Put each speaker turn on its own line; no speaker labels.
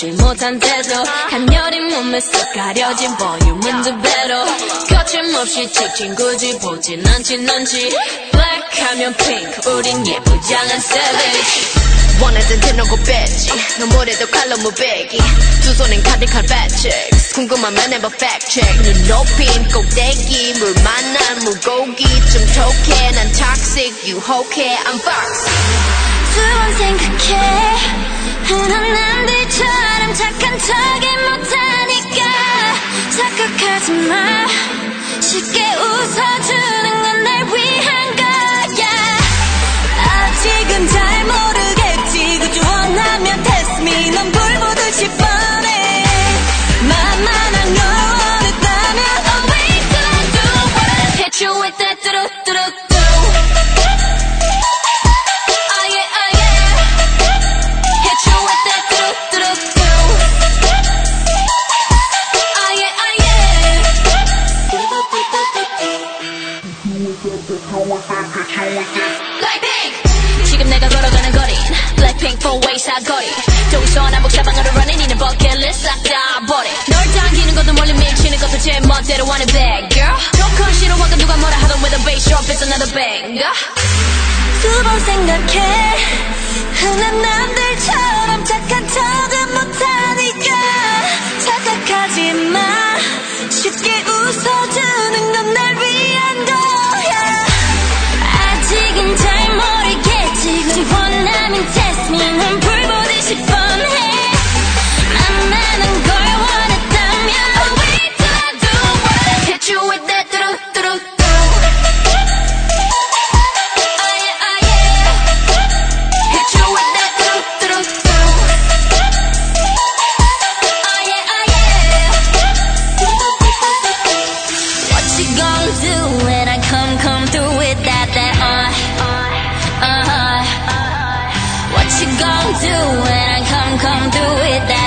놓지 못한데도 간녀린 몸에 쏙 가려진 볼륨은 두 배로 거침없이 찍힌 굳이 보진 않지 넌지. Black 하면 pink 우린 예쁘장한 savage.
원하던 대놓고 뺐지 너무래도 칼로 무배기. 두 손엔 가득한 fat 궁금하면 해봐 check. 눈 높인 꼭대기 물 만난 물고기. 좀 톡해 난 toxic 유혹해 I'm fox
두번 생각해. 흔한 척이 못하니까 착각하지 마. 쉽게 웃어주 Blackpink 지금 내가 걸어가는 거리 Blackpink for way 사거리 저기서 난 복잡한으로 running 이는 버킷리스트 싹다 버리 널 당기는
것도 멀리 밀치는 것도 제 멋대로 하는 bad girl 조건 싫어하고 누가 뭐라 하던 with a bass drop it's another banger 두번 생각해 gonna do when I come, come through with that, that uh, uh, uh, uh. What you gonna do when I come, come through with that?